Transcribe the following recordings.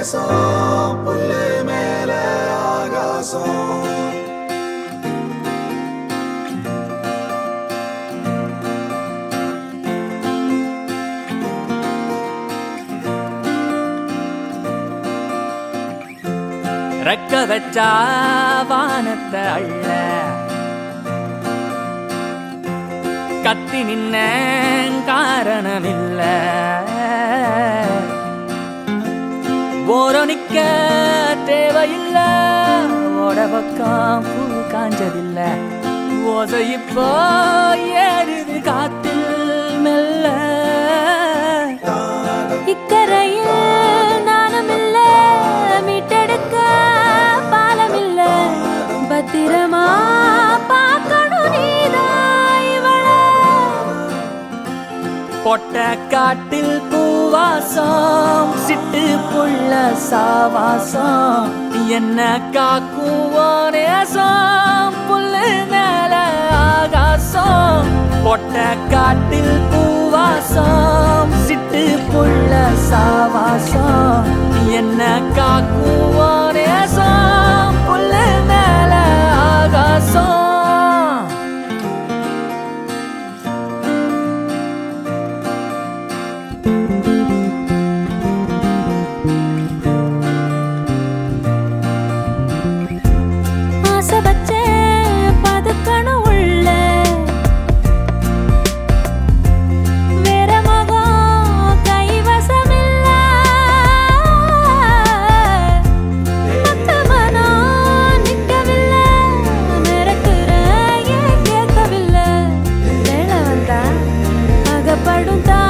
நேசம் புல்லு மேல ஆகாசம். ரெக்க வச்சா வானத்தை அள்ள. கத்தி நின்ன காரணமில்ல. ஓரணிக்க நிக்க தேவையில்ல. ஓட பக்கம் பூ காஞ்சதில்ல. ஓசை இப்போ ஏறுது காத்தில் மெல்ல. இக்கரையில் நானும் மீட்டெடுக்க பத்திரமா பார்க்கணும் நீதான் பொட்ட காட்டில் பூவாசம் சிட்டு புள்ள சாவாசம். என்ன காக்கும் நேசம் புல்லு மேல ஆகாசம். பொட்ட காட்டில் பூவாசம் சிட்டு புள்ள சாவாசம். என்ன காக்கும் perguntar.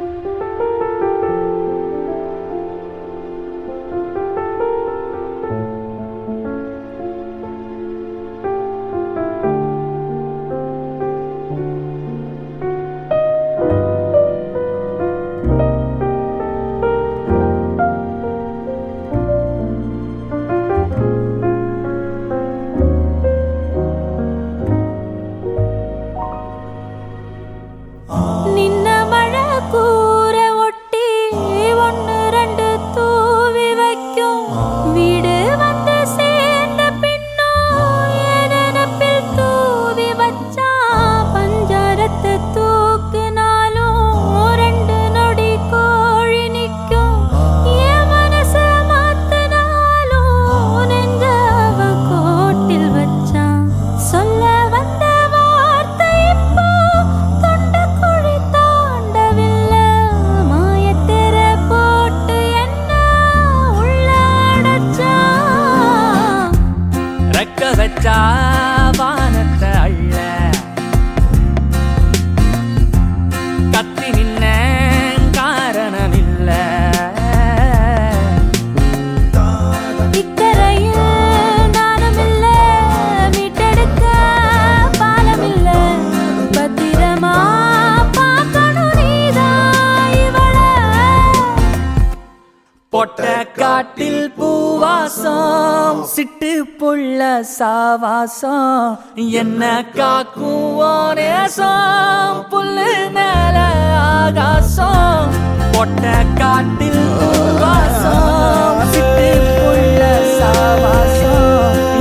நின்ன பொட்ட காட்டில் பூவாசம் சிட்டு புள்ள சாவாசம். என்ன காக்கும் நேசம் புல்லு மேல ஆகாசம். பொட்ட காட்டில் பூவாசம் சிட்டு புள்ள சாவாசம்.